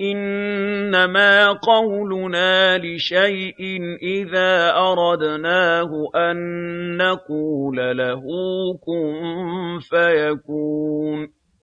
إِنَّمَا قَوْلُنَا لِشَيْءٍ إِذَا أَرَدْنَاهُ أَن نَّقُولَ لَهُ كُن فَيَكُونُ.